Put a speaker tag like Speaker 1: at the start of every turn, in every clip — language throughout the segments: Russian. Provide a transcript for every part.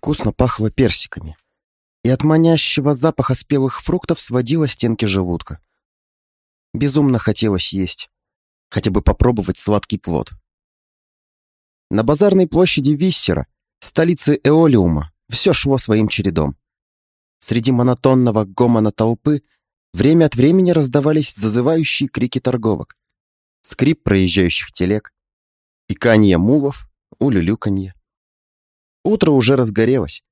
Speaker 1: Вкусно пахло персиками, и от манящего запаха спелых фруктов сводило стенки желудка. Безумно хотелось есть, хотя бы попробовать сладкий плод. На базарной площади Виссера, столицы Эолиума, все шло своим чередом. Среди монотонного гомона толпы время от времени раздавались зазывающие крики торговок, скрип проезжающих телег, иканье мулов, улюлюканье. Утро уже разгорелось,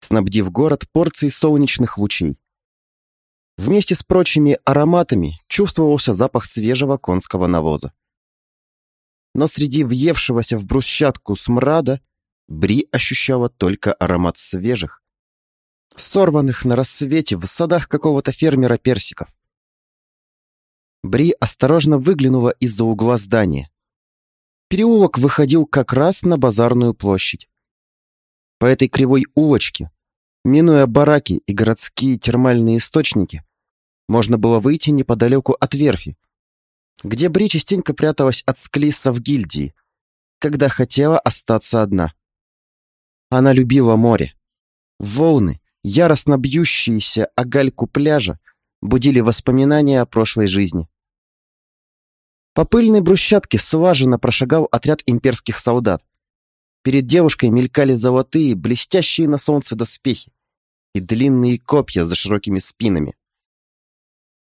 Speaker 1: снабдив город порцией солнечных лучей. Вместе с прочими ароматами чувствовался запах свежего конского навоза. Но среди въевшегося в брусчатку смрада Бри ощущала только аромат свежих, сорванных на рассвете в садах какого-то фермера персиков. Бри осторожно выглянула из-за угла здания. Переулок выходил как раз на базарную площадь. По этой кривой улочке, минуя бараки и городские термальные источники, можно было выйти неподалеку от верфи, где Бри частенько пряталась от склиссов гильдии, когда хотела остаться одна. Она любила море. Волны, яростно бьющиеся о гальку пляжа, будили воспоминания о прошлой жизни. По пыльной брусчатке слаженно прошагал отряд имперских солдат. Перед девушкой мелькали золотые, блестящие на солнце доспехи и длинные копья за широкими спинами.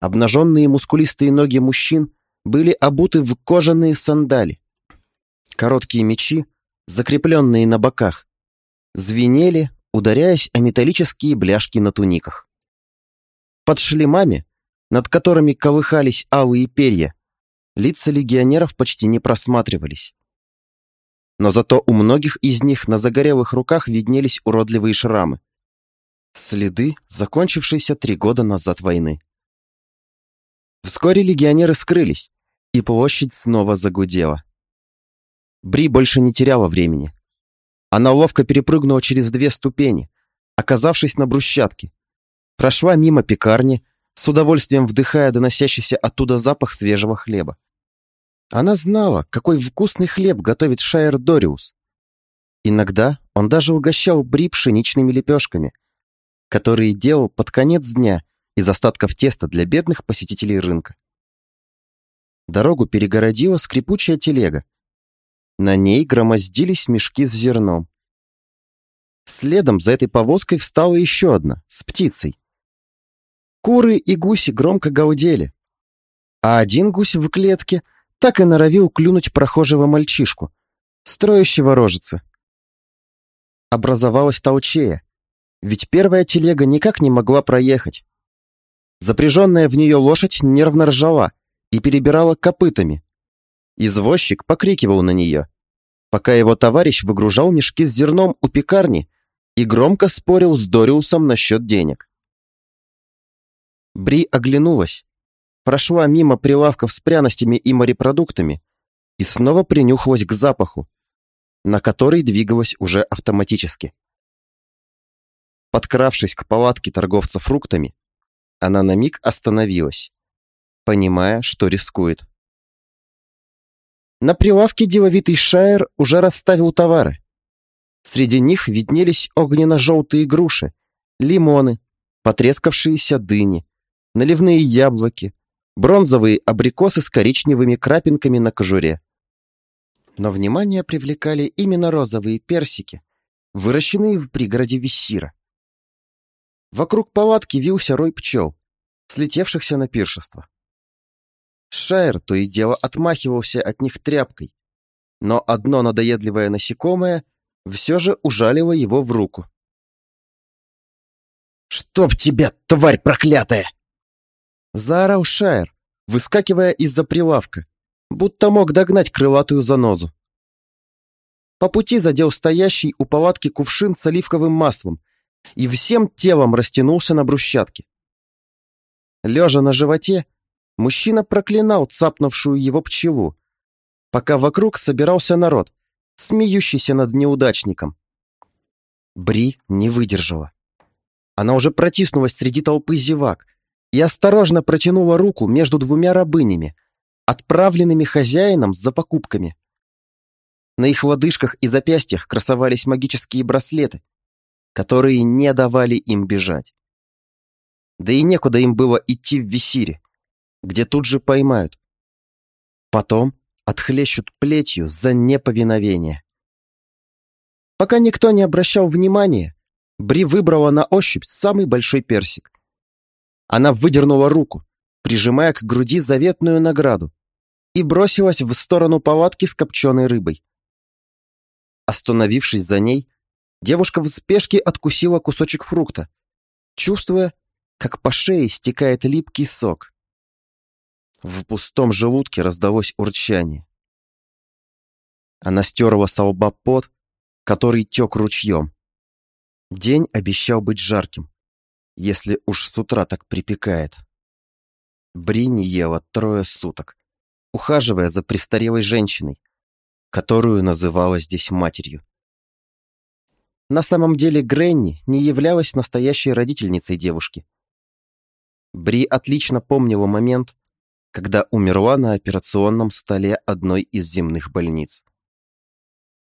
Speaker 1: Обнаженные мускулистые ноги мужчин были обуты в кожаные сандали. Короткие мечи, закрепленные на боках, звенели, ударяясь о металлические бляшки на туниках. Под шлемами, над которыми колыхались алые перья, лица легионеров почти не просматривались но зато у многих из них на загорелых руках виднелись уродливые шрамы. Следы, закончившейся три года назад войны. Вскоре легионеры скрылись, и площадь снова загудела. Бри больше не теряла времени. Она ловко перепрыгнула через две ступени, оказавшись на брусчатке. Прошла мимо пекарни, с удовольствием вдыхая доносящийся оттуда запах свежего хлеба. Она знала, какой вкусный хлеб готовит Шайер Дориус. Иногда он даже угощал Бри пшеничными лепешками, которые делал под конец дня из остатков теста для бедных посетителей рынка. Дорогу перегородила скрипучая телега. На ней громоздились мешки с зерном. Следом за этой повозкой встала еще одна, с птицей. Куры и гуси громко гаудели, а один гусь в клетке — так и норовил клюнуть прохожего мальчишку, строящего рожицы. Образовалась толчея, ведь первая телега никак не могла проехать. Запряженная в нее лошадь нервно ржала и перебирала копытами. Извозчик покрикивал на нее, пока его товарищ выгружал мешки с зерном у пекарни и громко спорил с Дориусом насчет денег. Бри оглянулась прошла мимо прилавков с пряностями и морепродуктами и снова принюхалась к запаху, на который двигалась уже автоматически. Подкравшись к палатке торговца фруктами, она на миг остановилась, понимая, что рискует. На прилавке деловитый Шайер уже расставил товары. Среди них виднелись огненно-желтые груши, лимоны, потрескавшиеся дыни, наливные яблоки, бронзовые абрикосы с коричневыми крапинками на кожуре. Но внимание привлекали именно розовые персики, выращенные в пригороде Виссира. Вокруг палатки вился рой пчел, слетевшихся на пиршество. Шайер то и дело отмахивался от них тряпкой, но одно надоедливое насекомое все же ужалило его в руку.
Speaker 2: «Чтоб тебя, тварь проклятая!»
Speaker 1: Заорал Шайер, выскакивая из-за прилавка, будто мог догнать крылатую занозу. По пути задел стоящий у палатки кувшин с оливковым маслом и всем телом растянулся на брусчатке. Лежа на животе, мужчина проклинал цапнувшую его пчелу, пока вокруг собирался народ, смеющийся над неудачником. Бри не выдержала. Она уже протиснулась среди толпы зевак, и осторожно протянула руку между двумя рабынями, отправленными хозяином за покупками. На их лодыжках и запястьях красовались магические браслеты, которые не давали им бежать. Да и некуда им было идти в Висире, где тут же поймают. Потом отхлещут плетью за неповиновение. Пока никто не обращал внимания, Бри выбрала на ощупь самый большой персик. Она выдернула руку, прижимая к груди заветную награду, и бросилась в сторону палатки с копченой рыбой. Остановившись за ней, девушка в спешке откусила кусочек фрукта, чувствуя, как по шее стекает липкий сок. В пустом желудке раздалось урчание. Она стерла со лба пот, который тек ручьем. День обещал быть жарким, если уж с утра так припекает. Бри не ела трое суток, ухаживая за престарелой женщиной, которую называла здесь матерью. На самом деле Гренни не являлась настоящей родительницей девушки. Бри отлично помнила момент, когда умерла на операционном столе одной из земных больниц.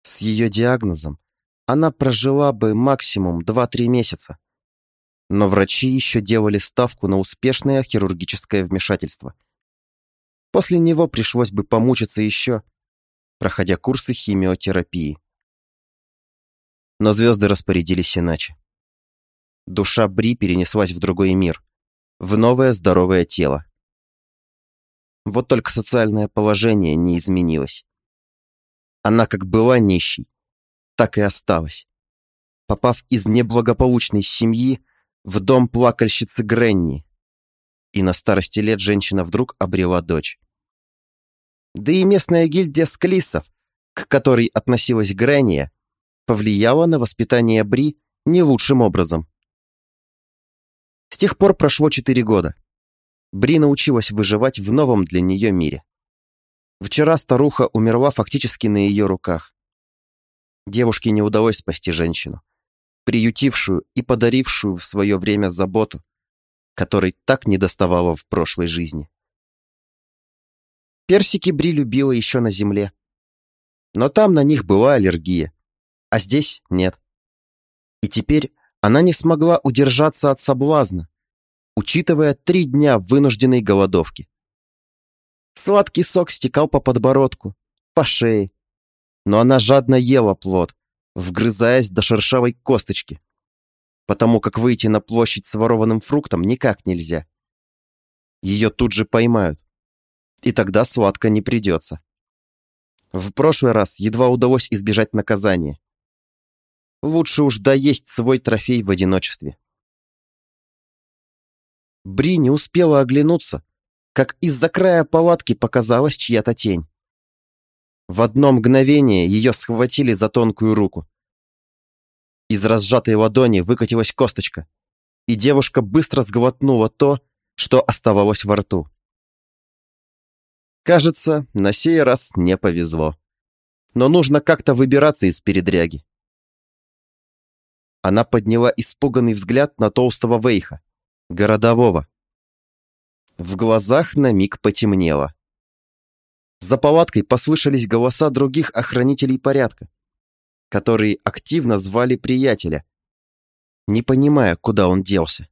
Speaker 1: С ее диагнозом она прожила бы максимум 2-3 месяца. Но врачи еще делали ставку на успешное хирургическое вмешательство. После него пришлось бы помучиться еще, проходя курсы химиотерапии. Но звезды распорядились иначе. Душа Бри перенеслась в другой мир, в новое здоровое тело. Вот только социальное положение не изменилось. Она как была нищей, так и осталась. Попав из неблагополучной семьи в дом плакальщицы Гренни. И на старости лет женщина вдруг обрела дочь. Да и местная гильдия склисов, к которой относилась Гренния, повлияла на воспитание Бри не лучшим образом. С тех пор прошло четыре года. Бри научилась выживать в новом для нее мире. Вчера старуха умерла фактически на ее руках. Девушке не удалось спасти женщину, приютившую и подарившую в свое время заботу, которой так недоставало в прошлой жизни. Персики Бри любила еще на земле. Но там на них была аллергия, а здесь нет. И теперь она не смогла удержаться от соблазна, учитывая три дня вынужденной голодовки. Сладкий сок стекал по подбородку, по шее, но она жадно ела плод, вгрызаясь до шершавой косточки, потому как выйти на площадь с ворованным фруктом никак нельзя. Ее тут же поймают, и тогда сладко не придется. В прошлый раз едва удалось избежать наказания. Лучше уж доесть свой трофей в одиночестве. Бри не успела оглянуться, как из-за края палатки показалась чья-то тень. В одно мгновение ее схватили за тонкую руку. Из разжатой ладони выкатилась косточка, и девушка быстро сглотнула то, что оставалось во рту. Кажется, на сей раз не повезло. Но нужно как-то выбираться из передряги. Она подняла испуганный взгляд на толстого Вейха, городового. В глазах на миг потемнело. За палаткой послышались голоса других охранителей порядка, которые активно звали приятеля, не понимая, куда он делся.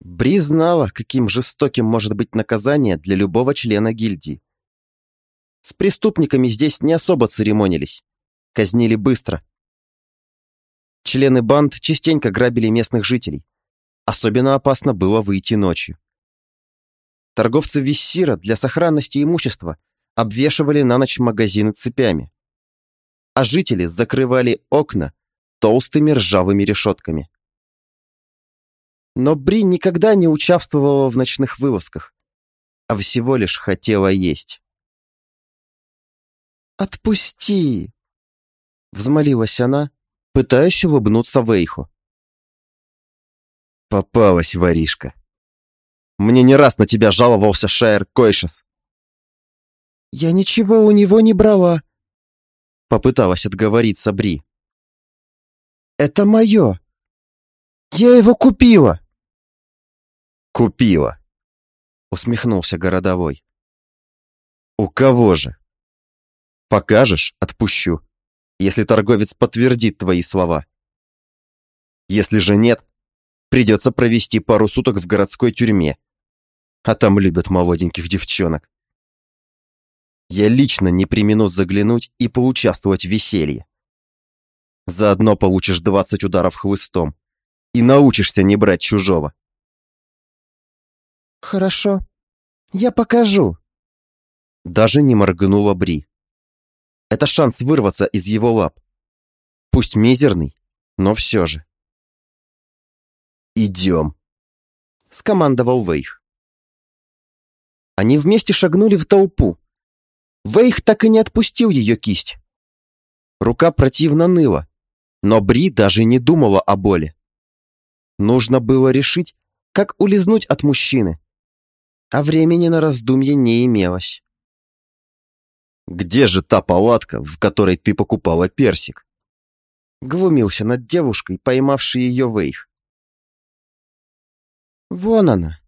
Speaker 1: Бри знала, каким жестоким может быть наказание для любого члена гильдии. С преступниками здесь не особо церемонились, казнили быстро. Члены банд частенько грабили местных жителей. Особенно опасно было выйти ночью. Торговцы Виссира для сохранности имущества обвешивали на ночь магазины цепями, а жители закрывали окна толстыми ржавыми решетками. Но Бри никогда не участвовала в ночных вылазках, а всего лишь хотела есть. «Отпусти!» — взмолилась она, пытаясь улыбнуться Вейху. Попалась воришка. Мне не раз на тебя жаловался Шайер Койшес. Я ничего у него не брала. Попыталась отговориться Бри. Это мое. Я его купила. Купила. Усмехнулся городовой. У кого же? Покажешь, отпущу, если торговец подтвердит твои слова. Если же нет, придется провести пару суток в городской тюрьме. А там любят молоденьких девчонок. Я лично не примену заглянуть и поучаствовать в веселье. Заодно получишь 20 ударов хлыстом и научишься не брать чужого.
Speaker 2: Хорошо, я покажу.
Speaker 1: Даже не моргнула Бри. Это шанс вырваться из его лап. Пусть мизерный, но все же. «Идем», — скомандовал Вейх. Они вместе шагнули в толпу. Вейх так и не отпустил ее кисть. Рука противно ныла, но Бри даже не думала о боли. Нужно было решить, как улизнуть от мужчины, а времени на раздумье не имелось. «Где же та палатка, в которой ты покупала персик?» Глумился над девушкой, поймавшей ее Вейх.
Speaker 2: «Вон она!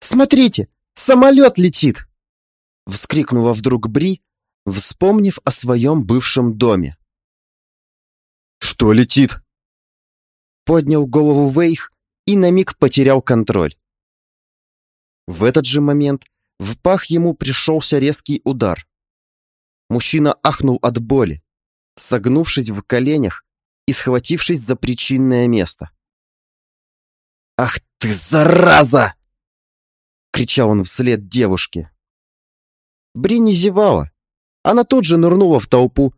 Speaker 2: Смотрите, самолет летит!» Вскрикнула вдруг Бри, вспомнив о своем бывшем доме.
Speaker 1: «Что летит?»
Speaker 2: Поднял голову Вейх и на миг потерял контроль.
Speaker 1: В этот же момент в пах ему пришелся резкий удар. Мужчина ахнул от боли, согнувшись в коленях и схватившись за причинное место.
Speaker 2: «Ах ты, зараза!» — кричал он вслед девушке.
Speaker 1: Бри не зевала. Она тут же нырнула в толпу,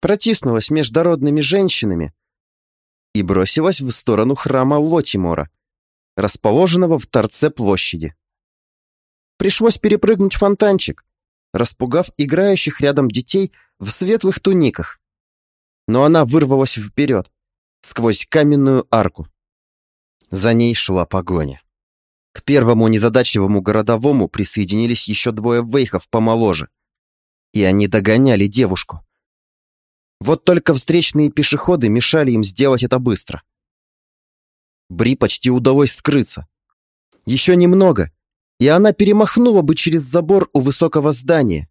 Speaker 1: протиснулась между дородными женщинами и бросилась в сторону храма Лотимора, расположенного в торце площади. Пришлось перепрыгнуть фонтанчик, распугав играющих рядом детей в светлых туниках. Но она вырвалась вперед, сквозь каменную арку. За ней шла погоня. К первому незадачливому городовому присоединились еще двое вейхов помоложе. И они догоняли девушку. Вот только встречные пешеходы мешали им сделать это быстро. Бри почти удалось скрыться. Еще немного, и она перемахнула бы через забор у высокого здания.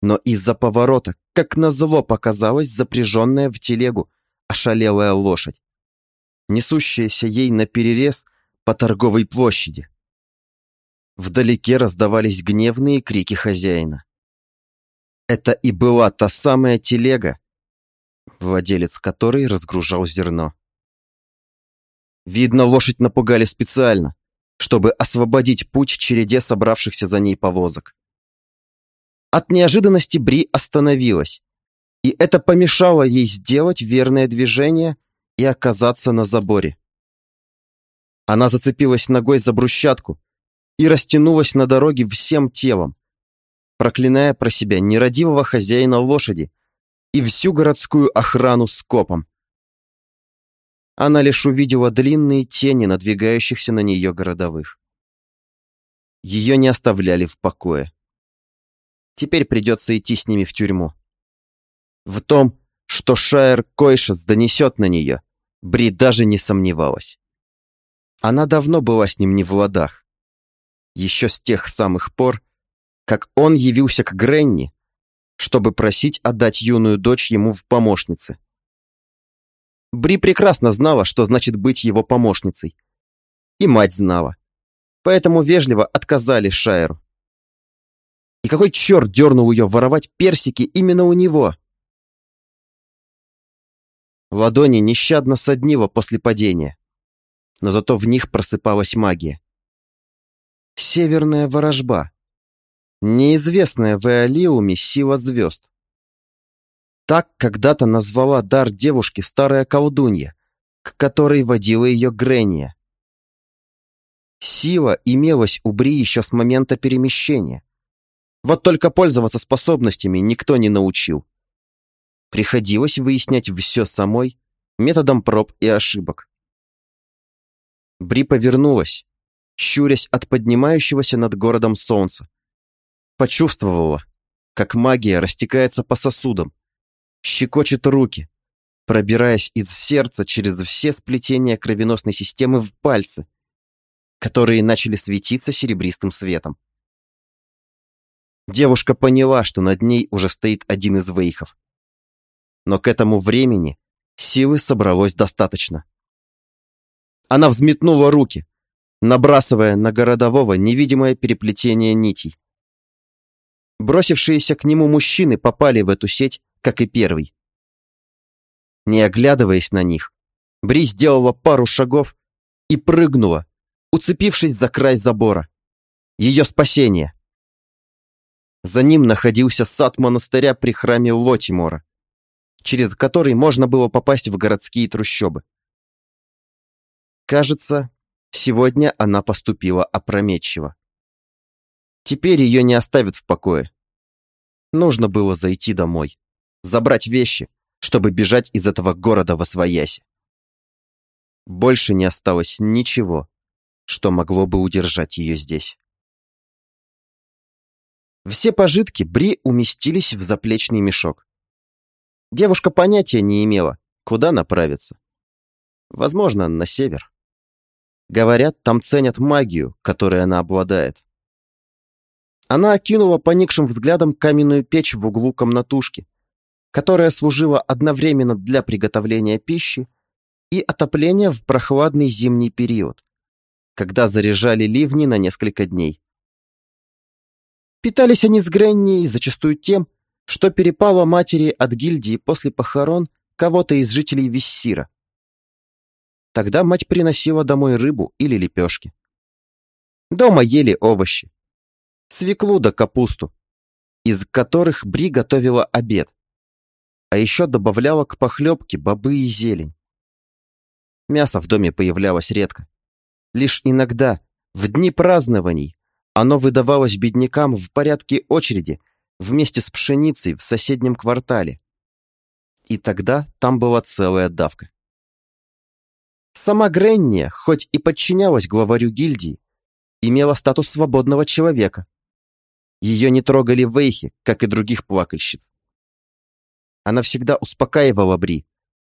Speaker 1: Но из-за поворота, как назло, показалась запряженная в телегу ошалелая лошадь, несущаяся ей на перерез по торговой площади. Вдалеке раздавались гневные крики хозяина. Это и была та самая телега, владелец которой разгружал зерно. Видно, лошадь напугали специально чтобы освободить путь череде собравшихся за ней повозок. От неожиданности Бри остановилась, и это помешало ей сделать верное движение и оказаться на заборе. Она зацепилась ногой за брусчатку и растянулась на дороге всем телом, проклиная про себя нерадивого хозяина лошади и всю городскую охрану с копом она лишь увидела длинные тени надвигающихся на нее городовых. Ее не оставляли в покое. Теперь придется идти с ними в тюрьму. В том, что Шайер Койшес донесет на нее, Бри даже не сомневалась. Она давно была с ним не в ладах. Еще с тех самых пор, как он явился к Гренни, чтобы просить отдать юную дочь ему в помощницы. Бри прекрасно знала, что значит быть его помощницей. И мать знала. Поэтому вежливо отказали Шайеру. И какой черт дернул ее воровать персики именно у него? Ладони нещадно соднило после падения, но зато в них просыпалась магия. Северная ворожба. Неизвестная в Эолиуме сила звезд. Так когда-то назвала дар девушки старая колдунья, к которой водила ее Грения. Сила имелась у Бри еще с момента перемещения. Вот только пользоваться способностями никто не научил. Приходилось выяснять все самой, методом проб и ошибок. Бри повернулась, щурясь от поднимающегося над городом солнца. Почувствовала, как магия растекается по сосудам, щекочет руки, пробираясь из сердца через все сплетения кровеносной системы в пальцы, которые начали светиться серебристым светом. Девушка поняла, что над ней уже стоит один из вейхов. Но к этому времени Силы собралось достаточно. Она взметнула руки, набрасывая на городового невидимое переплетение нитей. Бросившиеся к нему мужчины попали в эту сеть, как и первый. Не оглядываясь на них, Бри сделала пару шагов и прыгнула, уцепившись за край забора. Ее спасение. За ним находился сад монастыря при храме Лотимора, через который можно было попасть в городские трущобы. Кажется, сегодня она поступила опрометчиво. Теперь ее не оставят в покое. Нужно было зайти домой, забрать вещи, чтобы бежать из этого города во свояси. Больше не осталось ничего, что могло бы удержать ее здесь. Все пожитки Бри уместились в заплечный мешок. Девушка понятия не имела, куда направиться. Возможно, на север. Говорят, там ценят магию, которой она обладает. Она окинула поникшим взглядом каменную печь в углу комнатушки, которая служила одновременно для приготовления пищи и отопления в прохладный зимний период, когда заряжали ливни на несколько дней. Питались они с Гренни зачастую тем, что перепало матери от гильдии после похорон кого-то из жителей Виссира. Тогда мать приносила домой рыбу или лепешки. Дома ели овощи, свеклу да капусту, из которых Бри готовила обед, а еще добавляла к похлебке бобы и зелень. Мясо в доме появлялось редко. Лишь иногда, в дни празднований, оно выдавалось беднякам в порядке очереди вместе с пшеницей в соседнем квартале. И тогда там была целая давка. Сама Гренния, хоть и подчинялась главарю гильдии, имела статус свободного человека, ее не трогали вейхи, как и других плакальщиц. Она всегда успокаивала Бри,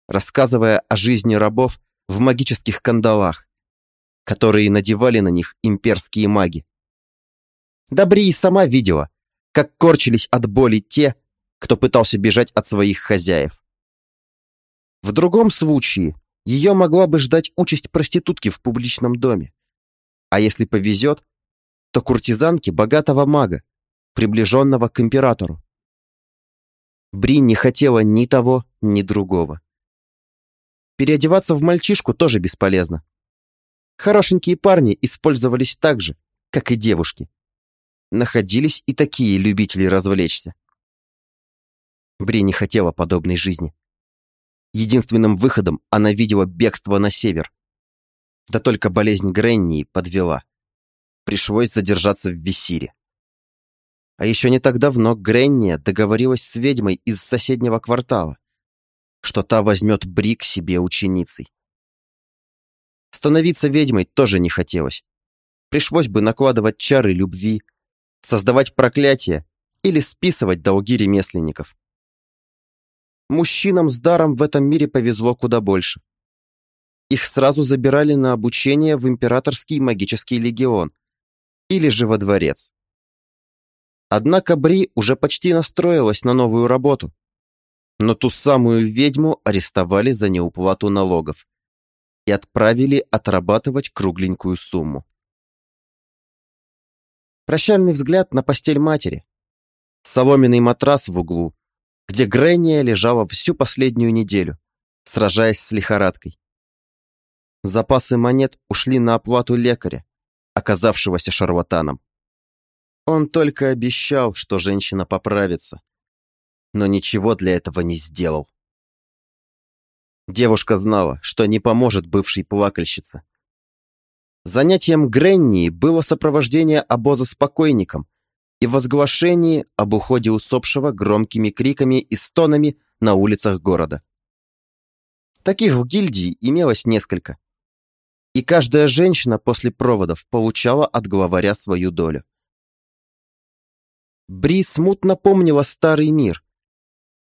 Speaker 1: рассказывая о жизни рабов в магических кандалах, которые надевали на них имперские маги. Да Бри и сама видела, как корчились от боли те, кто пытался бежать от своих хозяев. В другом случае ее могла бы ждать участь проститутки в публичном доме. А если повезет, то куртизанки богатого мага, приближенного к императору. Бри не хотела ни того, ни другого. Переодеваться в мальчишку тоже бесполезно. Хорошенькие парни использовались так же, как и девушки. Находились и такие любители развлечься. Бри не хотела подобной жизни. Единственным выходом она видела бегство на север. Да только болезнь Гренни подвела. Пришлось задержаться в Висире. А еще не так давно Гренния договорилась с ведьмой из соседнего квартала, что та возьмет Брик себе ученицей. Становиться ведьмой тоже не хотелось. Пришлось бы накладывать чары любви, создавать проклятия или списывать долги ремесленников. Мужчинам с даром в этом мире повезло куда больше. Их сразу забирали на обучение в Императорский магический легион или же во дворец. Однако Бри уже почти настроилась на новую работу. Но ту самую ведьму арестовали за неуплату налогов и отправили отрабатывать кругленькую сумму. Прощальный взгляд на постель матери. Соломенный матрас в углу, где Гренния лежала всю последнюю неделю, сражаясь с лихорадкой. Запасы монет ушли на оплату лекаря, оказавшегося шарлатаном. Он только обещал, что женщина поправится, но ничего для этого не сделал. Девушка знала, что не поможет бывшей плакальщице. Занятием Гренни было сопровождение обоза с покойником и возглашение об уходе усопшего громкими криками и стонами на улицах города. Таких в гильдии имелось несколько. И каждая женщина после проводов получала от главаря свою долю. Бри смутно помнила старый мир,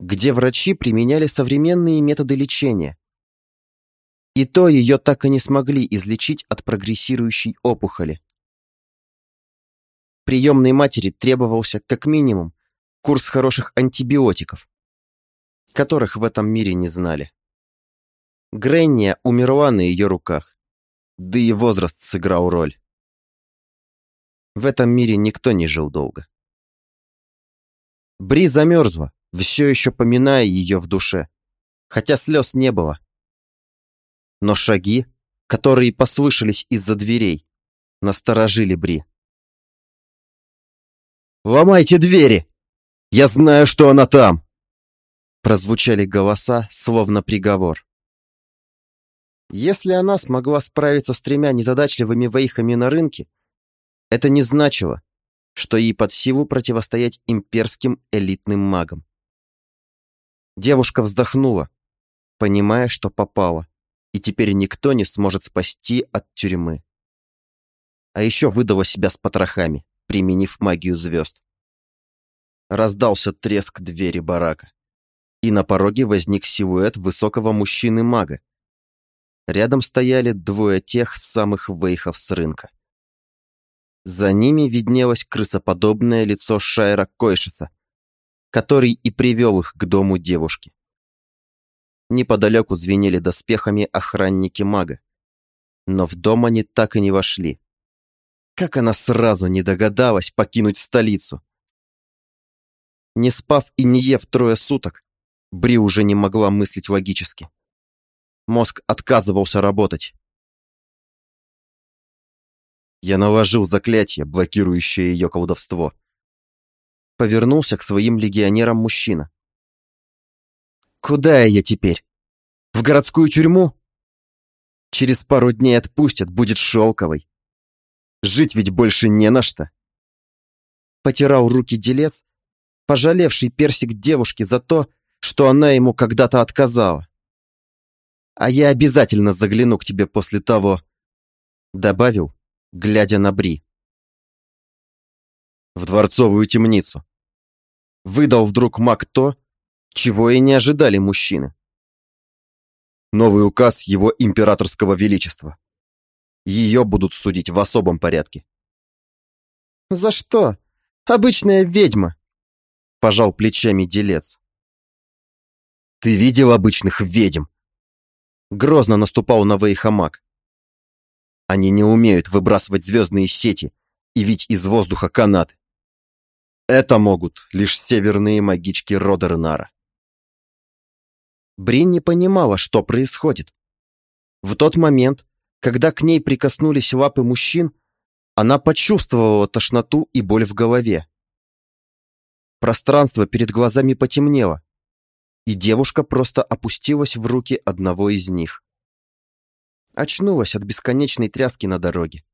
Speaker 1: где врачи применяли современные методы лечения. И то ее так и не смогли излечить от прогрессирующей опухоли. Приемной матери требовался как минимум курс хороших антибиотиков, которых в этом мире не знали. Гренния умерла на ее руках, да и возраст сыграл роль. В этом мире никто не жил долго. Бри замерзла, все еще поминая ее в душе, хотя слез не было. Но шаги, которые послышались из-за дверей, насторожили Бри.
Speaker 2: «Ломайте двери! Я знаю, что она там!»
Speaker 1: Прозвучали голоса, словно приговор. Если она смогла справиться с тремя незадачливыми вейхами на рынке, это не значило, что ей под силу противостоять имперским элитным магам. Девушка вздохнула, понимая, что попала, и теперь никто не сможет спасти от тюрьмы. А еще выдала себя с потрохами, применив магию звезд. Раздался треск двери барака, и на пороге возник силуэт высокого мужчины-мага. Рядом стояли двое тех самых вейхов с рынка. За ними виднелось крысоподобное лицо Шайра Койшиса, который и привел их к дому девушки. Неподалеку звенели доспехами охранники мага. Но в дом они так и не вошли. Как она сразу не догадалась покинуть столицу? Не спав и не ев трое суток, Бри уже не могла мыслить логически. Мозг отказывался работать. Я наложил заклятие, блокирующее ее колдовство. Повернулся к своим легионерам мужчина. «Куда я теперь? В городскую тюрьму? Через пару дней отпустят, будет шелковой. Жить ведь больше не на что». Потирал руки делец, пожалевший персик девушки за то, что она ему когда-то отказала. «А я обязательно загляну к тебе после того», — добавил, глядя на Бри. В дворцовую темницу. Выдал вдруг маг то, чего и не ожидали мужчины. Новый указ его императорского величества. Ее будут судить в особом порядке. «За что? Обычная ведьма!» Пожал плечами делец. «Ты видел обычных ведьм?» Грозно наступал на Вейхамак. Они не умеют выбрасывать звездные сети и вить из воздуха канаты. Это могут лишь северные магички рода Ренара. Брин не понимала, что происходит. В тот момент, когда к ней прикоснулись лапы мужчин, она почувствовала тошноту и боль в голове. Пространство перед глазами потемнело, и девушка просто опустилась в руки одного из них. Очнулась от бесконечной тряски на дороге.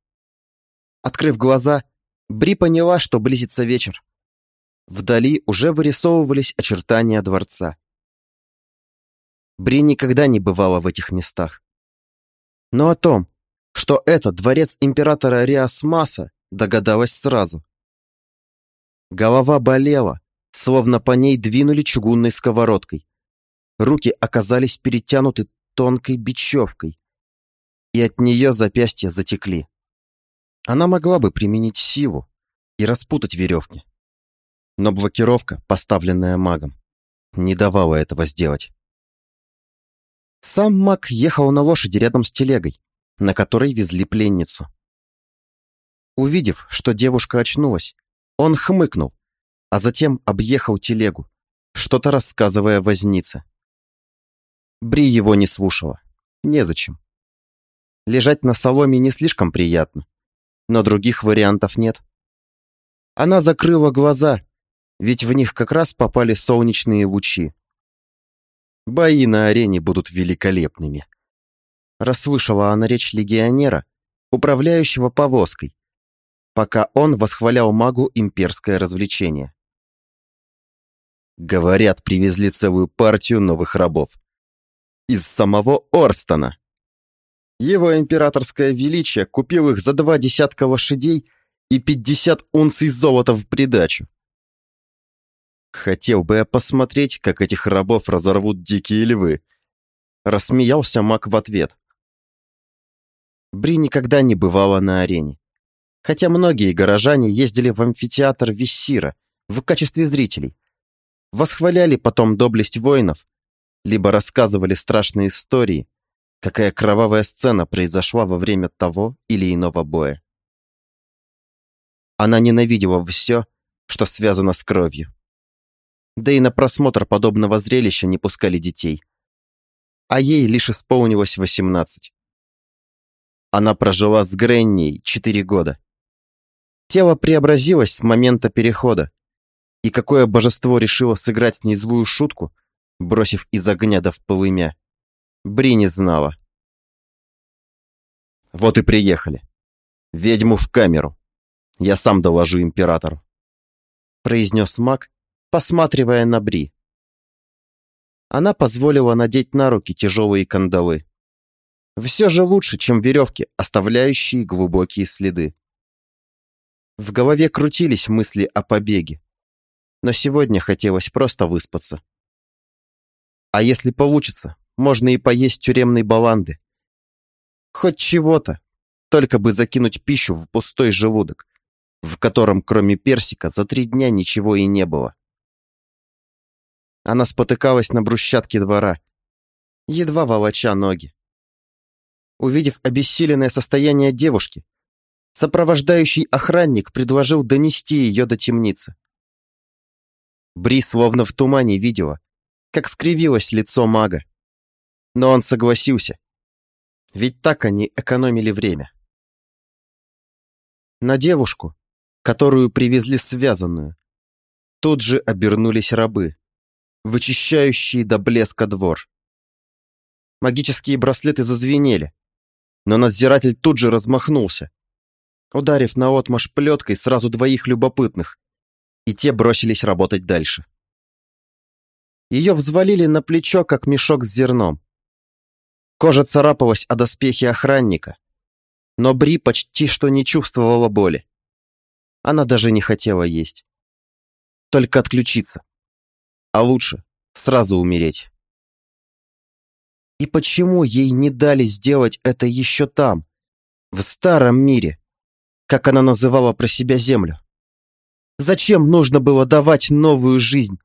Speaker 1: Открыв глаза, Бри поняла, что близится вечер. Вдали уже вырисовывались очертания дворца. Бри никогда не бывала в этих местах. Но о том, что это дворец императора Риасмаса, догадалась сразу. Голова болела, словно по ней двинули чугунной сковородкой. Руки оказались перетянуты тонкой бечевкой и от нее запястья затекли. Она могла бы применить силу и распутать веревки. Но блокировка, поставленная магом, не давала этого сделать. Сам маг ехал на лошади рядом с телегой, на которой везли пленницу. Увидев, что девушка очнулась, он хмыкнул, а затем объехал телегу, что-то рассказывая вознице. Бри его не слушала. Незачем. Лежать на соломе не слишком приятно, но других вариантов нет. Она закрыла глаза, ведь в них как раз попали солнечные лучи. Бои на арене будут великолепными. Расслышала она речь легионера, управляющего повозкой, пока он восхвалял магу имперское развлечение. Говорят, привезли целую партию новых рабов. Из самого Орстона. Его императорское величие купил их за два десятка лошадей и пятьдесят унций золота в придачу. Хотел бы я посмотреть, как этих рабов разорвут дикие львы. Рассмеялся маг в ответ. Бри никогда не бывала на арене. Хотя многие горожане ездили в амфитеатр Виссира в качестве зрителей. Восхваляли потом доблесть воинов, либо рассказывали страшные истории, какая кровавая сцена произошла во время того или иного боя. Она ненавидела все, что связано с кровью. Да и на просмотр подобного зрелища не пускали детей. А ей лишь исполнилось 18. Она прожила с Греннией 4 года. Тело преобразилось с момента перехода. И какое божество решило сыграть с ней злую шутку, бросив из огня до в полымя, Бри не знала. Вот и приехали. Ведьму в камеру. Я сам доложу императору. Произнес маг, посматривая на Бри. Она позволила надеть на руки тяжелые кандалы. Все же лучше, чем веревки, оставляющие глубокие следы. В голове крутились мысли о побеге. Но сегодня хотелось просто выспаться. А если получится, можно и поесть тюремной баланды. Хоть чего-то, только бы закинуть пищу в пустой желудок, в котором кроме персика за три дня ничего и не было. Она спотыкалась на брусчатке двора, едва волоча ноги. Увидев обессиленное состояние девушки, сопровождающий охранник предложил донести ее до темницы. Бри словно в тумане видела, как скривилось лицо мага. Но он согласился. Ведь так они экономили время. На девушку, которую привезли связанную, тут же обернулись рабы, вычищающие до блеска двор. Магические браслеты зазвенели, но надзиратель тут же размахнулся, ударив наотмашь плеткой сразу двоих любопытных, и те бросились работать дальше. Ее взвалили на плечо, как мешок с зерном. Кожа царапалась о доспехи охранника, но Бри почти что не чувствовала боли. Она даже не хотела есть. Только отключиться. А лучше сразу умереть. И почему ей не дали сделать это еще там, в старом мире, как она называла про себя землю? Зачем нужно было давать новую жизнь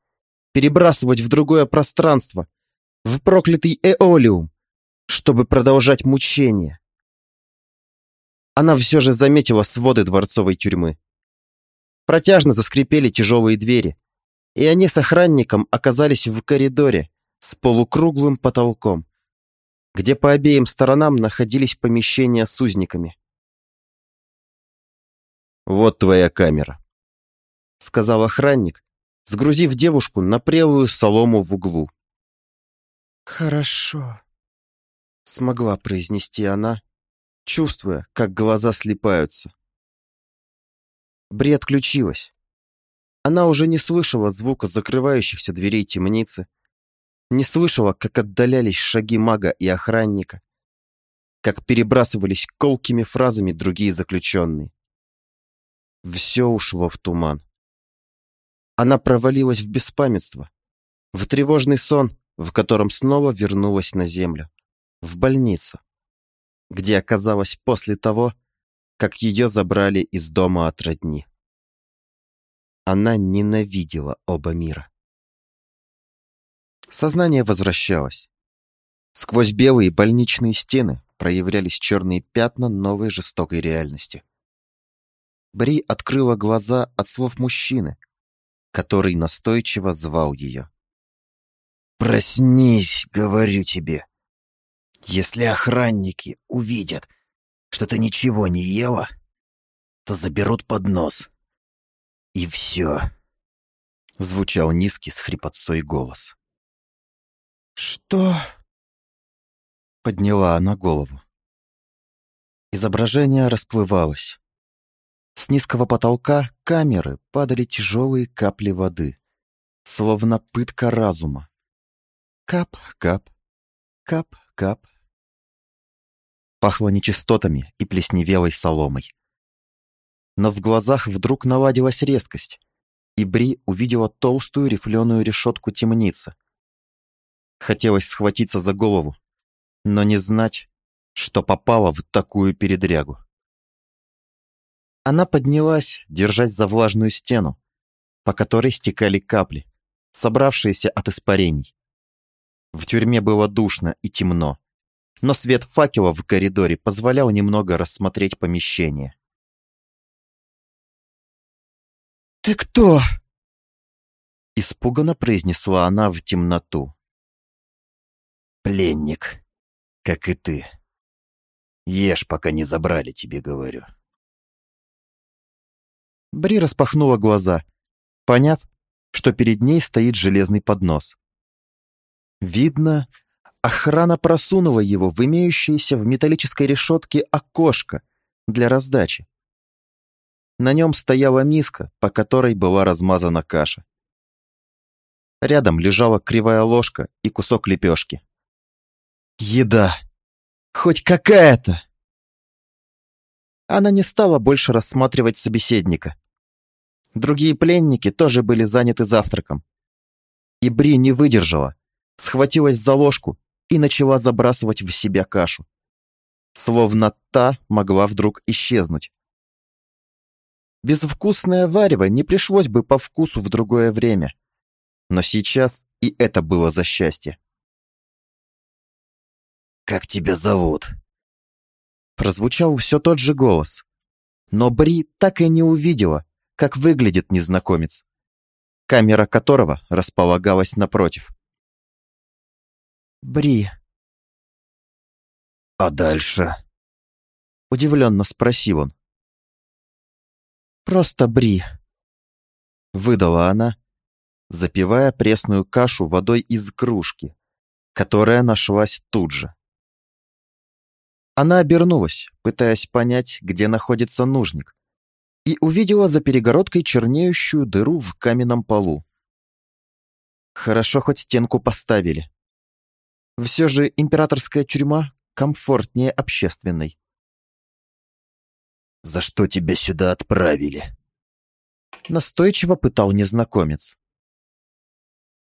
Speaker 1: перебрасывать в другое пространство, в проклятый Эолиум, чтобы продолжать мучение. Она все же заметила своды дворцовой тюрьмы. Протяжно заскрипели тяжелые двери, и они с охранником оказались в коридоре с полукруглым потолком, где по обеим сторонам находились помещения с узниками. «Вот твоя камера», — сказал охранник, сгрузив девушку на прелую солому в углу. «Хорошо», — смогла произнести она, чувствуя, как глаза слипаются. Бри отключилась. Она уже не слышала звука закрывающихся дверей темницы, не слышала, как отдалялись шаги мага и охранника, как перебрасывались колкими фразами другие заключенные. Все ушло в туман. Она провалилась в беспамятство, в тревожный сон, в котором снова вернулась на землю, в больницу, где оказалась после того, как ее забрали из дома от родни. Она ненавидела оба мира. Сознание возвращалось. Сквозь белые больничные стены проявлялись черные пятна новой жестокой реальности. Бри открыла глаза от слов мужчины, который настойчиво звал ее. «Проснись, говорю тебе. Если охранники увидят, что ты ничего не ела, то заберут под нос. И все», — звучал низкий с хрипотцой голос. «Что?» — подняла она голову. Изображение расплывалось. С низкого потолка камеры падали тяжелые капли воды, словно пытка разума. Кап-кап, кап-кап. Пахло нечистотами и плесневелой соломой. Но в глазах вдруг наладилась резкость, и Бри увидела толстую рифленую решетку темницы. Хотелось схватиться за голову, но не знать, что попало в такую передрягу. Она поднялась, держась за влажную стену, по которой стекали капли, собравшиеся от испарений. В тюрьме было душно и темно, но свет факела в коридоре позволял немного рассмотреть помещение.
Speaker 2: «Ты кто?»
Speaker 1: Испуганно произнесла она в темноту.
Speaker 3: «Пленник, как и ты. Ешь, пока не забрали, тебе говорю».
Speaker 1: Бри распахнула глаза, поняв, что перед ней стоит железный поднос. Видно, охрана просунула его в имеющееся в металлической решетке окошко для раздачи. На нем стояла миска, по которой была размазана каша. Рядом лежала кривая ложка и кусок лепешки. Еда! Хоть какая-то! Она не стала больше рассматривать собеседника. Другие пленники тоже были заняты завтраком. И Бри не выдержала, схватилась за ложку и начала забрасывать в себя кашу. Словно та могла вдруг исчезнуть. Безвкусное варево не пришлось бы по вкусу в другое время. Но сейчас и это было за счастье.
Speaker 3: «Как тебя зовут?»
Speaker 1: Прозвучал все тот же голос. Но Бри так и не увидела, как выглядит незнакомец, камера которого располагалась напротив. «Бри».
Speaker 3: «А дальше?»
Speaker 1: Удивленно спросил он.
Speaker 2: «Просто Бри», —
Speaker 1: выдала она, запивая пресную кашу водой из кружки, которая нашлась тут же. Она обернулась, пытаясь понять, где находится нужник, и увидела за перегородкой чернеющую дыру в каменном полу. Хорошо хоть стенку поставили. Все же императорская тюрьма комфортнее общественной.
Speaker 3: «За что тебя сюда отправили?»
Speaker 1: Настойчиво пытал незнакомец.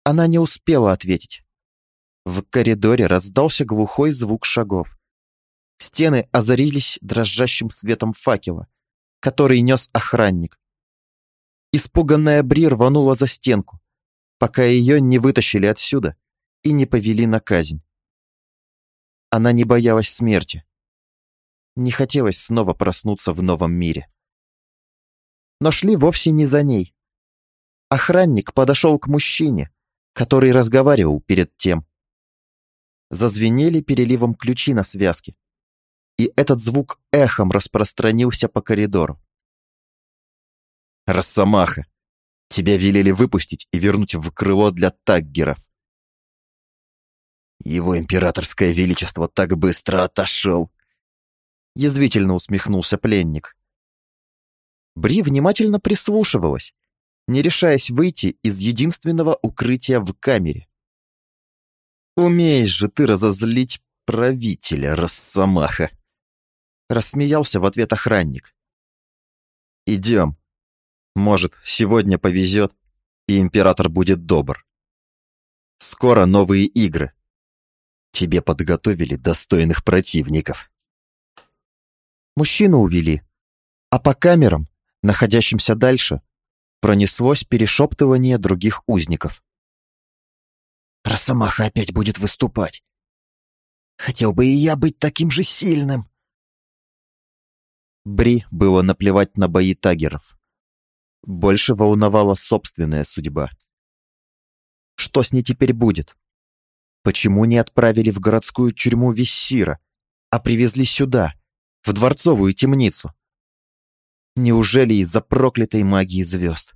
Speaker 1: Она не успела ответить. В коридоре раздался глухой звук шагов. Стены озарились дрожащим светом факела, который нес охранник. Испуганная Бри рванула за стенку, пока ее не вытащили отсюда и не повели на казнь. Она не боялась смерти. Не хотелось снова проснуться в новом мире. Но шли вовсе не за ней. Охранник подошел к мужчине, который разговаривал перед тем. Зазвенели переливом ключи на связке и этот звук эхом распространился по коридору. «Росомаха! Тебя велели выпустить и вернуть в крыло для таггеров!»
Speaker 3: «Его императорское величество так быстро отошел!»
Speaker 1: Язвительно усмехнулся пленник. Бри внимательно прислушивалась, не решаясь выйти из единственного укрытия в камере. «Умеешь же ты разозлить правителя, Росомаха!» Рассмеялся в ответ охранник. «Идем. Может, сегодня повезет, и император будет добр. Скоро новые игры. Тебе подготовили достойных противников». Мужчину увели, а по камерам, находящимся дальше, пронеслось перешептывание других узников.
Speaker 2: «Росомаха опять будет выступать. Хотел бы и я быть таким же сильным!»
Speaker 1: Бри было наплевать на бои тагеров. Больше волновала собственная судьба. Что с ней теперь будет? Почему не отправили в городскую тюрьму Виссира, а привезли сюда, в дворцовую темницу? Неужели из-за проклятой магии звезд?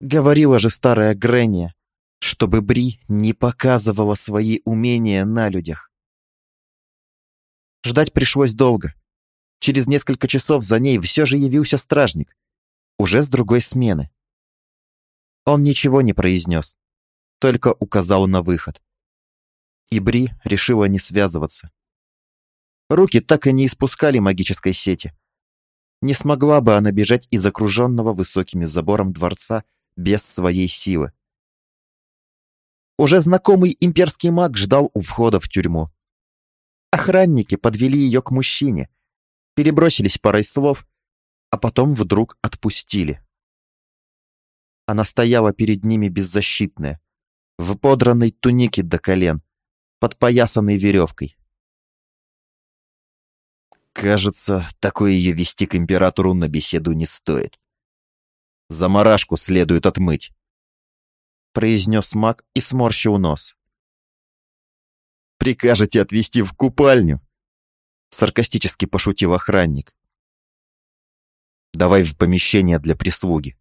Speaker 1: Говорила же старая Грения, чтобы Бри не показывала свои умения на людях. Ждать пришлось долго. Через несколько часов за ней все же явился стражник, уже с другой смены. Он ничего не произнес, только указал на выход. И Бри решила не связываться. Руки так и не испускали магической сети. Не смогла бы она бежать из окруженного высокими забором дворца без своей силы. Уже знакомый имперский маг ждал у входа в тюрьму. Охранники подвели ее к мужчине, перебросились парой слов, а потом вдруг отпустили. Она стояла перед ними беззащитная, в подранной тунике до колен, подпоясанной веревкой.
Speaker 3: Кажется, такое ее вести к императору на беседу не стоит. Заморашку следует отмыть. Произнес маг и сморщил нос. Прикажете отвезти в купальню? Саркастически пошутил охранник. Давай в помещение для прислуги.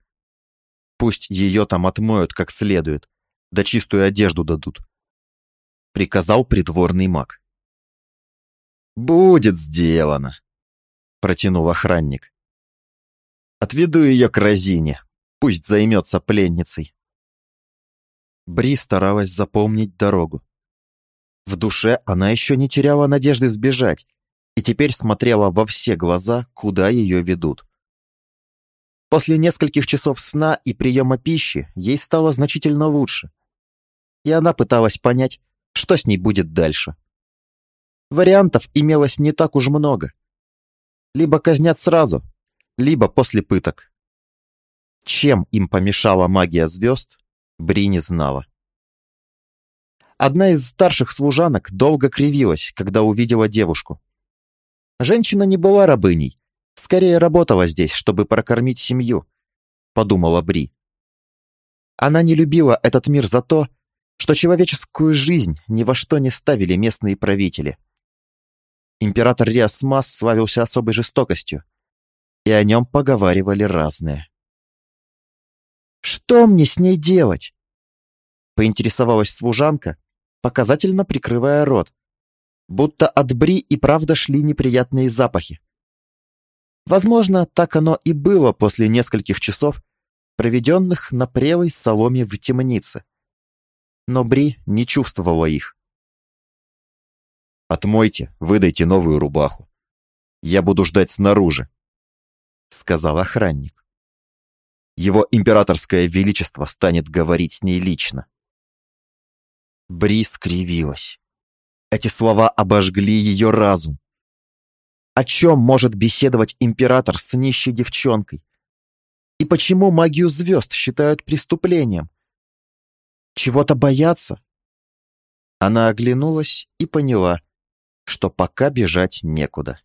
Speaker 3: Пусть ее там отмоют как следует, да чистую одежду дадут. Приказал придворный маг. «Будет сделано», — протянул охранник. «Отведу ее к Розине, пусть займется пленницей». Бри старалась запомнить дорогу. В душе она еще не теряла надежды сбежать и теперь смотрела во все глаза, куда ее ведут. После нескольких часов сна и приема пищи ей стало значительно лучше, и она пыталась понять, что с ней будет дальше. Вариантов имелось не так уж много. Либо казнят сразу, либо после пыток. Чем им помешала магия звезд, Бри не знала. Одна из старших служанок долго кривилась, когда увидела девушку. Женщина не была рабыней, скорее работала здесь, чтобы прокормить семью, подумала Бри. Она не любила этот мир за то, что человеческую жизнь ни во что не ставили местные правители. Император Риасмас славился особой жестокостью, и о нем поговаривали разные. «Что мне с ней делать?» поинтересовалась служанка, показательно прикрывая рот, будто от бри и правда шли неприятные запахи. Возможно, так оно и было после нескольких часов, проведенных на прелой соломе в темнице. Но Бри не чувствовала их. Отмойте, выдайте новую рубаху. Я буду ждать снаружи, сказал охранник. Его императорское величество станет говорить с ней лично. Бри скривилась. Эти слова обожгли ее разум. О чем может беседовать император с нищей девчонкой? И почему магию звезд считают преступлением? Чего-то боятся? Она оглянулась и поняла, что пока бежать некуда.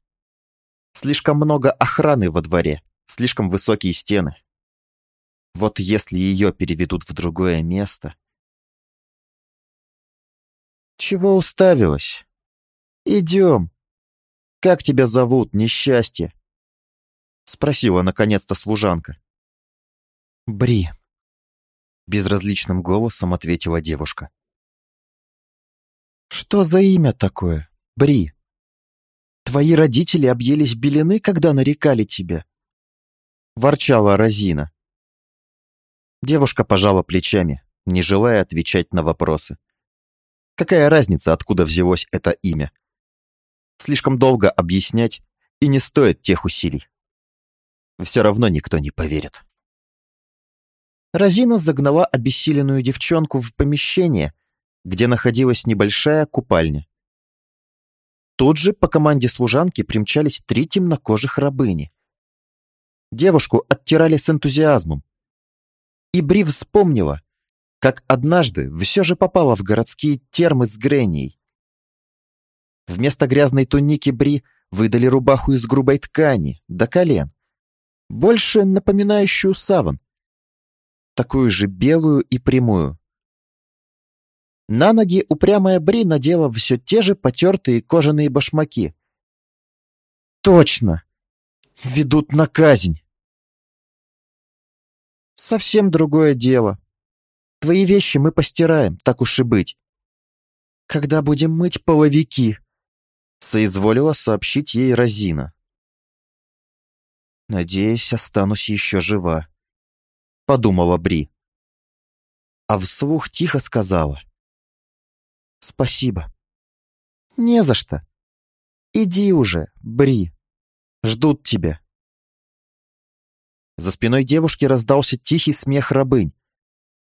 Speaker 3: Слишком много охраны во дворе, слишком высокие стены. Вот если ее переведут в другое место... Чего уставилась? Идем. Как тебя зовут, несчастье? Спросила наконец-то служанка. Бри. Безразличным голосом ответила девушка. Что за имя такое? Бри, твои родители объелись белины, когда нарекали тебя?» Ворчала Розина. Девушка пожала плечами, не желая отвечать на вопросы. Какая разница, откуда взялось это имя? Слишком долго объяснять, и не стоит тех усилий. Все равно никто не поверит. Розина загнала обессиленную девчонку в помещение, где находилась небольшая купальня. Тут же по команде служанки примчались три темнокожих рабыни. Девушку оттирали с энтузиазмом. И Бри вспомнила, как однажды все же попала в городские термы с Гренией. Вместо грязной туники Бри выдали рубаху из грубой ткани, до колен, больше напоминающую саван, такую же белую и прямую. На ноги упрямая Бри надела все те же потертые кожаные башмаки. «Точно! Ведут на казнь!» «Совсем другое дело. Твои вещи мы постираем, так уж и быть. Когда будем мыть половики?» Соизволила сообщить ей Розина. «Надеюсь, останусь еще жива», — подумала Бри. А вслух тихо сказала. Спасибо. Не за что. Иди уже, Бри. Ждут тебя. За спиной девушки раздался тихий смех рабынь,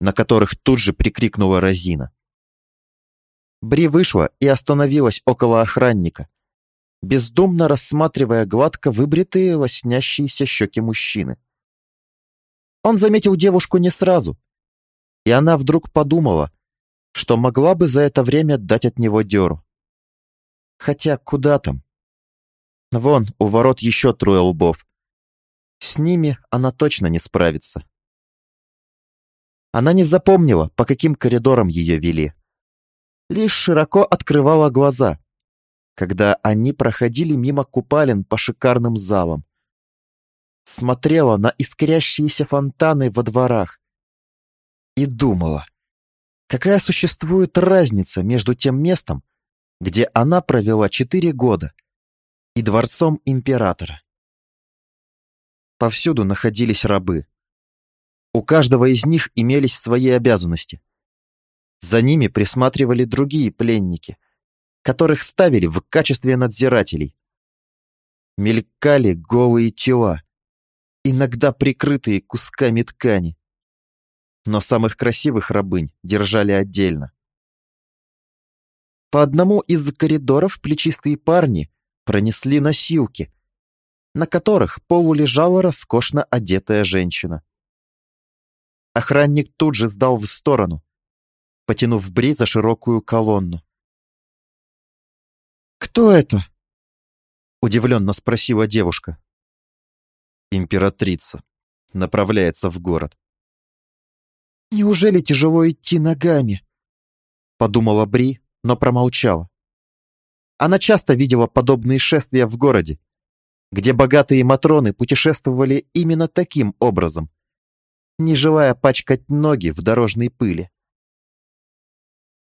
Speaker 3: на которых тут же прикрикнула Розина. Бри вышла и остановилась около охранника, бездумно рассматривая гладко выбритые лоснящиеся щеки мужчины. Он заметил девушку не сразу, и она вдруг подумала, что могла бы за это время дать от него дёру. Хотя куда там?
Speaker 1: Вон, у ворот еще трое лбов. С ними она точно не справится. Она не запомнила, по каким коридорам ее вели. Лишь широко открывала глаза, когда они проходили мимо купалин по шикарным залам. Смотрела на искрящиеся фонтаны во дворах и думала, какая существует разница между тем местом, где она провела четыре года, и дворцом императора. Повсюду находились рабы. У каждого из них имелись свои обязанности. За ними присматривали другие пленники, которых ставили в качестве надзирателей. Мелькали голые тела, иногда прикрытые кусками ткани. Но самых красивых рабынь держали отдельно. По одному из коридоров плечистые парни пронесли носилки, на которых полулежала роскошно одетая женщина. Охранник тут же сдал в сторону, потянув Бри за широкую колонну. «Кто это?» — удивленно спросила девушка. «Императрица. Направляется в город». «Неужели тяжело идти ногами?» — подумала Бри, но промолчала. Она часто видела подобные шествия в городе, где богатые матроны путешествовали именно таким образом, не желая пачкать ноги в дорожной пыли.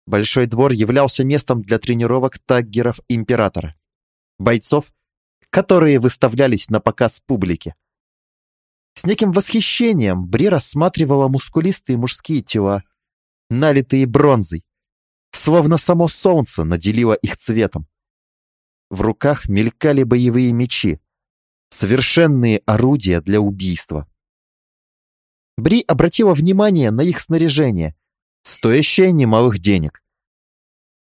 Speaker 1: Большой двор являлся местом для тренировок таггеров императора, бойцов, которые выставлялись на показ публике. С неким восхищением Бри рассматривала мускулистые мужские тела, налитые бронзой, словно само солнце наделило их цветом. В руках мелькали боевые мечи, совершенные орудия для убийства. Бри обратила внимание на их снаряжение, стоящее немалых денег.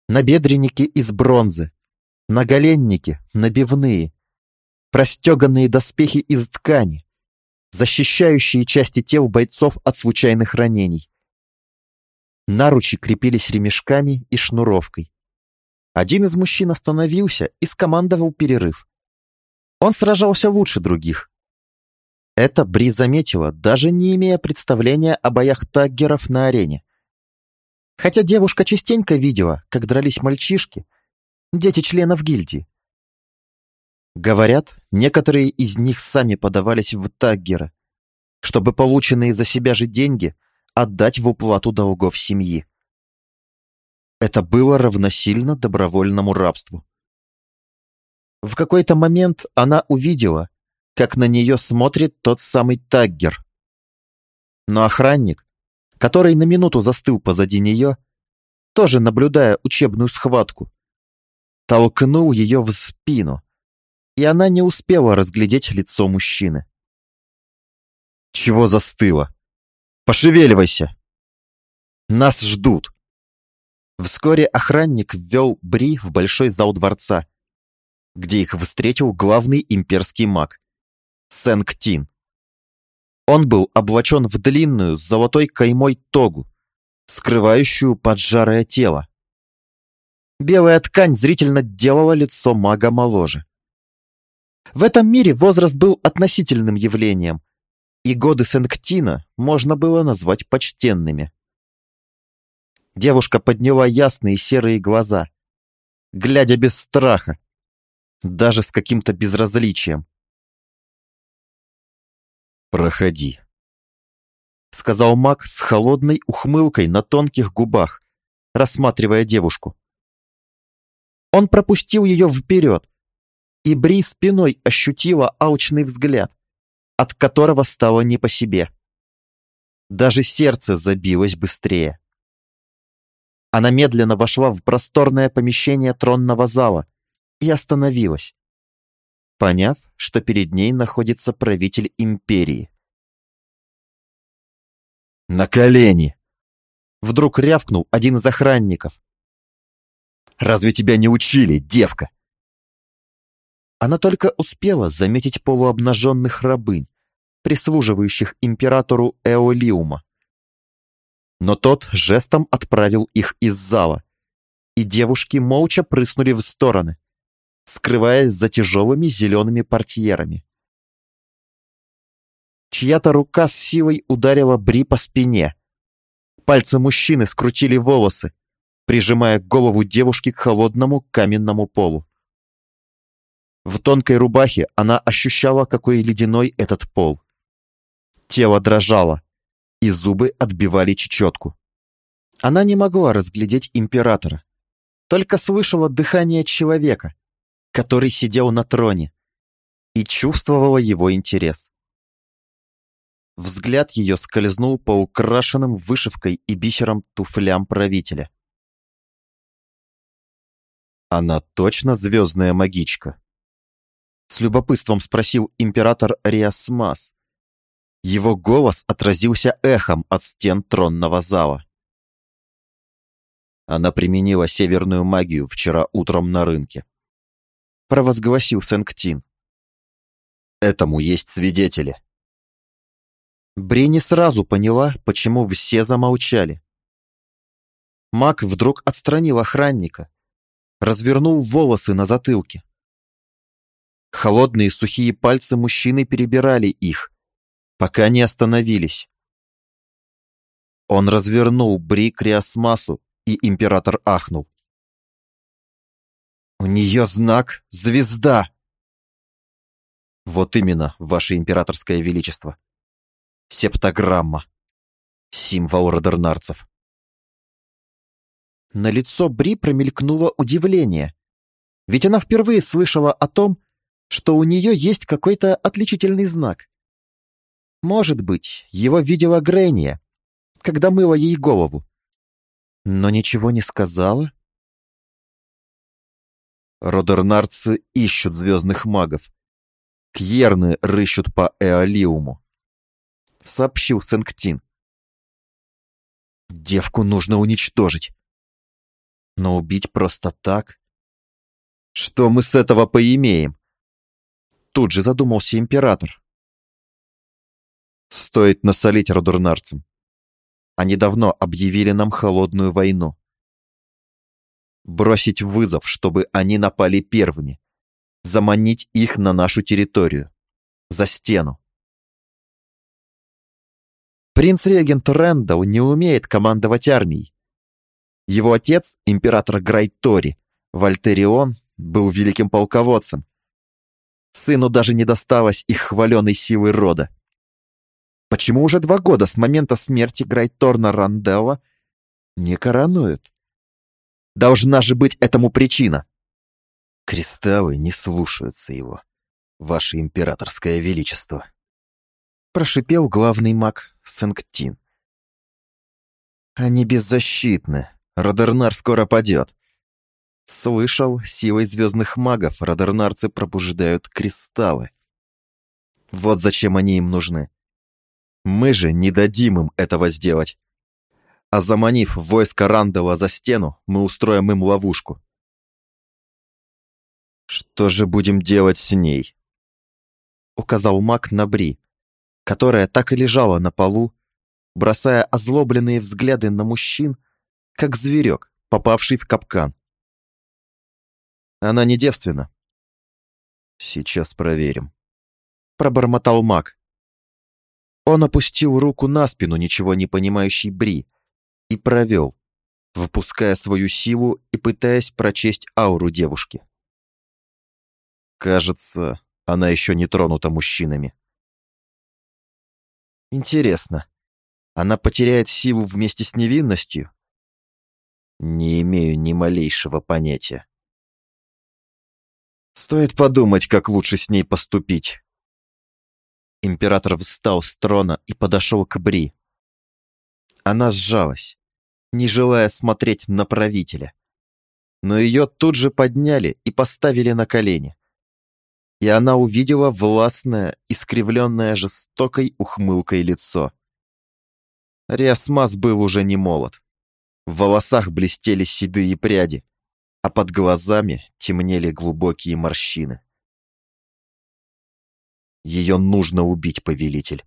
Speaker 1: Набедренники из бронзы, наголенники набивные, простеганные доспехи из ткани, защищающие части тел бойцов от случайных ранений. Наручи крепились ремешками и шнуровкой. Один из мужчин остановился и скомандовал перерыв. Он сражался лучше других. Это Бри заметила, даже не имея представления о боях таггеров на арене. Хотя девушка частенько видела, как дрались мальчишки, дети членов гильдии. Говорят, некоторые из них сами подавались в таггеры, чтобы полученные за себя же деньги отдать в уплату долгов семьи. Это было равносильно добровольному рабству. В какой-то момент она увидела, как на нее смотрит тот самый Таггер. Но охранник, который на минуту застыл позади нее, тоже наблюдая учебную схватку, толкнул ее в спину, и она не успела разглядеть лицо мужчины. «Чего застыло? Пошевеливайся! Нас ждут!» Вскоре охранник ввел Бри в большой зал дворца, где их встретил главный имперский маг – Сэнктин. Он был облачен в длинную с золотой каймой тогу, скрывающую поджарое тело. Белая ткань зрительно делала лицо мага моложе. В этом мире возраст был относительным явлением, и годы Сэнктина можно было назвать почтенными. Девушка подняла ясные серые глаза, глядя без страха, даже с каким-то безразличием. «Проходи», — сказал маг с холодной ухмылкой на тонких губах, рассматривая девушку. Он пропустил ее вперед, и Бри спиной ощутила алчный взгляд, от которого стало не по себе. Даже сердце забилось быстрее. Она медленно вошла в просторное помещение тронного зала и остановилась, поняв, что перед ней находится правитель империи. «На колени!» Вдруг рявкнул один из охранников. «Разве тебя не учили, девка?» Она только успела заметить полуобнаженных рабынь, прислуживающих императору Эолиума но тот жестом отправил их из зала, и девушки молча прыснули в стороны,
Speaker 3: скрываясь за тяжелыми зелеными портьерами. Чья-то рука с силой ударила Бри по спине. Пальцы мужчины скрутили волосы, прижимая голову девушки к холодному каменному полу. В тонкой рубахе она ощущала, какой ледяной этот пол. Тело дрожало, и зубы отбивали чечетку. Она не могла разглядеть императора, только слышала дыхание человека, который сидел на троне, и чувствовала его интерес. Взгляд ее скользнул по украшенным вышивкой и бисером туфлям правителя. «Она точно звездная магичка?» С любопытством спросил император Риасмас. Его голос отразился эхом от стен тронного зала. Она применила северную магию вчера утром на рынке. Провозгласил Сэнктин. Этому есть свидетели. Бри не сразу поняла, почему все замолчали. Маг вдруг отстранил охранника, развернул волосы на затылке. Холодные сухие пальцы мужчины перебирали их, пока не остановились. Он развернул Бри Криасмасу, и император ахнул. «У нее знак — звезда!» «Вот именно, ваше императорское величество. Септограмма. Символ родернарцев». На лицо Бри промелькнуло удивление, ведь она впервые слышала о том, что у нее есть какой-то отличительный знак. Может быть, его видела Грения, когда мыла ей голову. Но ничего не сказала? Родернарцы ищут звездных магов. Кьерны рыщут по Эолиуму. Сообщил Сенктин. Девку нужно уничтожить. Но убить просто так? Что мы с этого поимеем? Тут же задумался император. Стоит насолить родурнарцам. Они давно объявили нам холодную войну. Бросить вызов, чтобы они напали первыми. Заманить их на нашу территорию. За стену. Принц-регент Рэндалл не умеет командовать армией. Его отец, император Грайтори, Вольтерион, был великим полководцем. Сыну даже не досталось их хваленой силы рода. Почему уже два года с момента смерти Грайторна Ранделла не коронуют? Должна же быть этому причина. Кристаллы не слушаются его, ваше императорское величество. Прошипел главный маг Санктин. Они беззащитны. Радернар скоро падет. Слышал, силой звездных магов радернарцы пробуждают кристаллы. Вот зачем они им нужны. Мы же не дадим им этого сделать. А заманив войско Рандала за стену, мы устроим им ловушку. Что же будем делать с ней? Указал маг на Бри, которая так и лежала на полу, бросая озлобленные взгляды на мужчин, как зверек, попавший в капкан. Она не девственна. Сейчас проверим. Пробормотал маг, он опустил руку на спину ничего не понимающей Бри и провел, выпуская свою силу и пытаясь прочесть ауру девушки. Кажется, она еще не тронута мужчинами. Интересно, она потеряет силу вместе с невинностью? Не имею ни малейшего понятия. Стоит подумать, как лучше с ней поступить. Император встал с трона и подошел к Бри. Она сжалась, не желая смотреть на правителя. Но ее тут же подняли и поставили на колени. И она увидела властное, искривленное жестокой ухмылкой лицо. Риасмас был уже не молод. В волосах блестели седые пряди, а под глазами темнели глубокие морщины. Ее нужно убить, повелитель.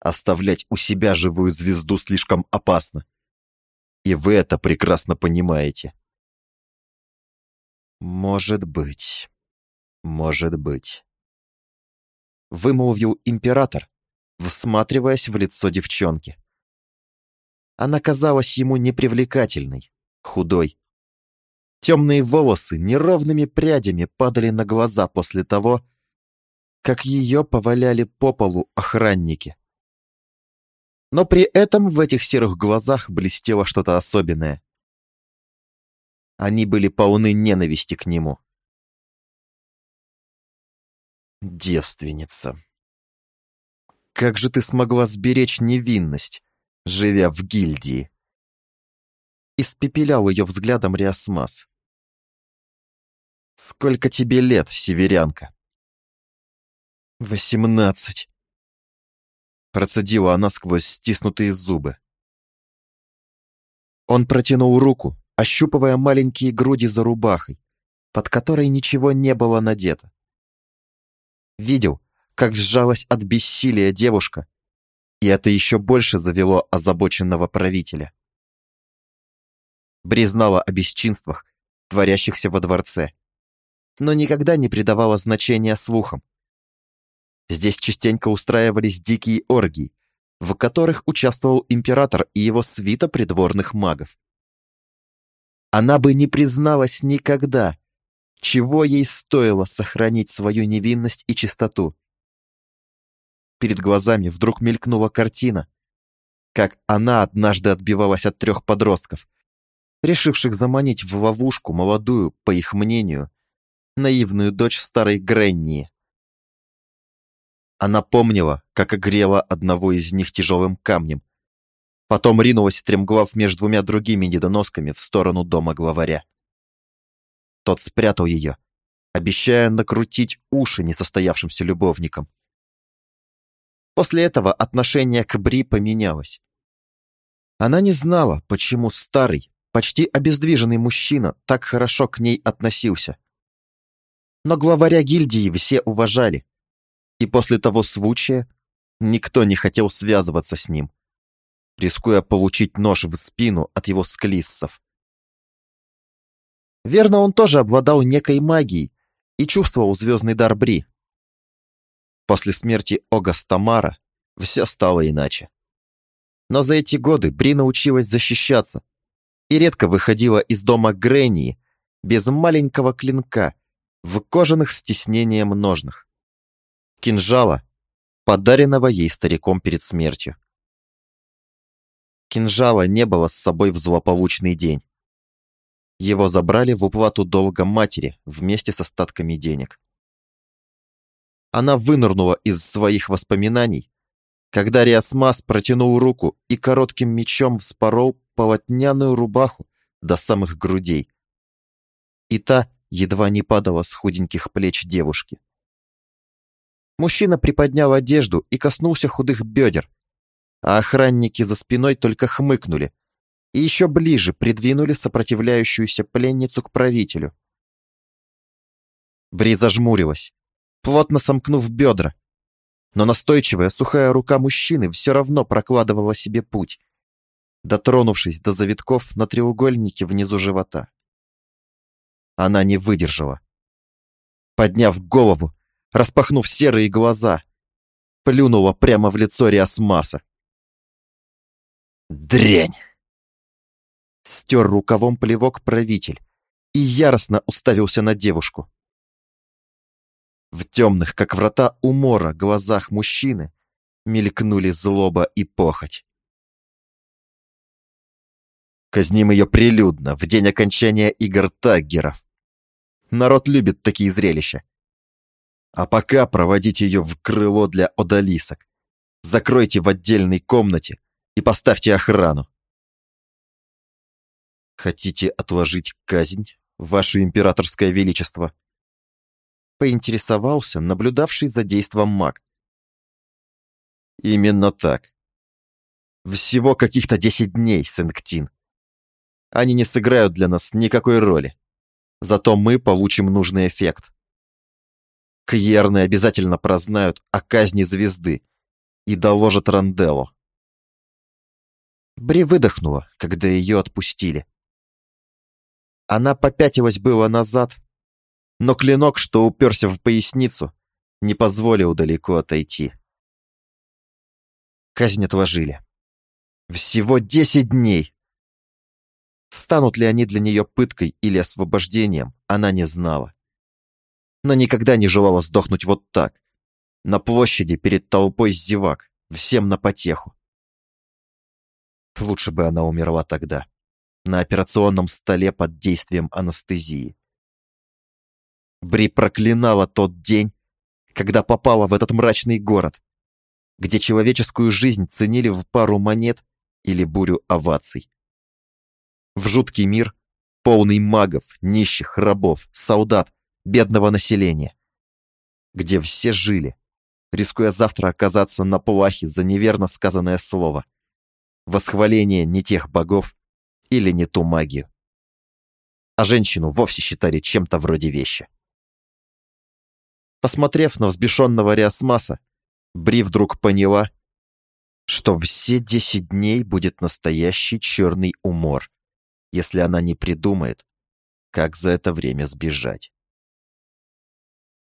Speaker 3: Оставлять у себя живую звезду слишком опасно. И вы это прекрасно понимаете. Может быть. Может быть. Вымолвил император, всматриваясь в лицо девчонки. Она казалась ему непривлекательной, худой. Темные волосы неровными прядями падали на глаза после того, как ее поваляли по полу охранники. Но при этом в этих серых глазах блестело что-то особенное. Они были полны ненависти к нему. Девственница. Как же ты смогла сберечь невинность, живя в гильдии? Испепелял ее взглядом Риасмас. Сколько тебе лет, северянка? Восемнадцать. Процедила она сквозь стиснутые зубы. Он протянул руку, ощупывая маленькие груди за рубахой, под которой ничего не было надето. Видел, как сжалась от бессилия девушка, и это еще больше завело озабоченного правителя. Брезнала о бесчинствах, творящихся во дворце, но никогда не придавала значения слухам. Здесь частенько устраивались дикие оргии, в которых участвовал император и его свита придворных магов. Она бы не призналась никогда, чего ей стоило сохранить свою невинность и чистоту. Перед глазами вдруг мелькнула картина, как она однажды отбивалась от трех подростков, решивших заманить в ловушку молодую, по их мнению, наивную дочь старой Гренни. Она помнила, как огрела одного из них тяжелым камнем, Потом ринулась стремглав между двумя другими недоносками в сторону дома главаря. Тот спрятал ее, обещая накрутить уши несостоявшимся любовникам. После этого отношение к Бри поменялось. Она не знала, почему старый, почти обездвиженный мужчина так хорошо к ней относился. Но главаря гильдии все уважали, и после того случая никто не хотел связываться с ним рискуя получить нож в спину от его склиссов. Верно, он тоже обладал некой магией и чувствовал звездный дар Бри. После смерти Огастамара все стало иначе. Но за эти годы Бри научилась защищаться и редко выходила из дома Грении без маленького клинка в кожаных стеснением ножных. Кинжала, подаренного ей стариком перед смертью. Кинжала не было с собой в злополучный день. Его забрали в уплату долга матери вместе с остатками денег. Она вынырнула из своих воспоминаний, когда Риасмас протянул руку и коротким мечом вспорол полотняную рубаху до самых грудей. И та едва не падала с худеньких плеч девушки. Мужчина приподнял одежду и коснулся худых бедер, а охранники за спиной только хмыкнули и еще ближе придвинули сопротивляющуюся пленницу к правителю. Бри зажмурилась, плотно сомкнув бедра, но настойчивая сухая рука мужчины все равно прокладывала себе путь, дотронувшись до завитков на треугольнике внизу живота. Она не выдержала. Подняв голову, распахнув серые глаза, плюнула прямо в лицо Риасмаса. Дрянь! Стер рукавом плевок правитель и яростно уставился на девушку. В темных, как врата умора, глазах мужчины мелькнули злоба и похоть. Казним ее прилюдно, в день окончания игр Таггеров. Народ любит такие зрелища. А пока проводите ее в крыло для одолисок. Закройте в отдельной комнате, и поставьте охрану. Хотите отложить казнь, ваше императорское величество? Поинтересовался наблюдавший за действом маг. Именно так. Всего каких-то десять дней, Сэнктин. Они не сыграют для нас никакой роли. Зато мы получим нужный эффект. Кьерны обязательно прознают о казни звезды и доложат Ранделло. Бри выдохнула, когда ее отпустили. Она попятилась было назад, Но клинок, что уперся в поясницу, не позволил далеко отойти. Казнь отложили. Всего десять дней. Станут ли они для нее пыткой или освобождением, она не знала. Но никогда не желала сдохнуть вот так, на площади перед толпой зевак, всем на потеху. Лучше бы она умерла тогда, на операционном столе под действием анестезии. Бри проклинала тот день, когда попала в этот мрачный город, где человеческую жизнь ценили в пару монет или бурю оваций в жуткий мир, полный магов, нищих, рабов, солдат, бедного населения, где все жили, рискуя завтра оказаться на плахе за неверно сказанное слово, восхваление не тех богов или не ту магию. А женщину вовсе считали чем-то вроде вещи. Посмотрев на взбешенного Риасмаса, Бри вдруг поняла, что все десять дней будет настоящий черный умор если она не придумает, как за это время сбежать.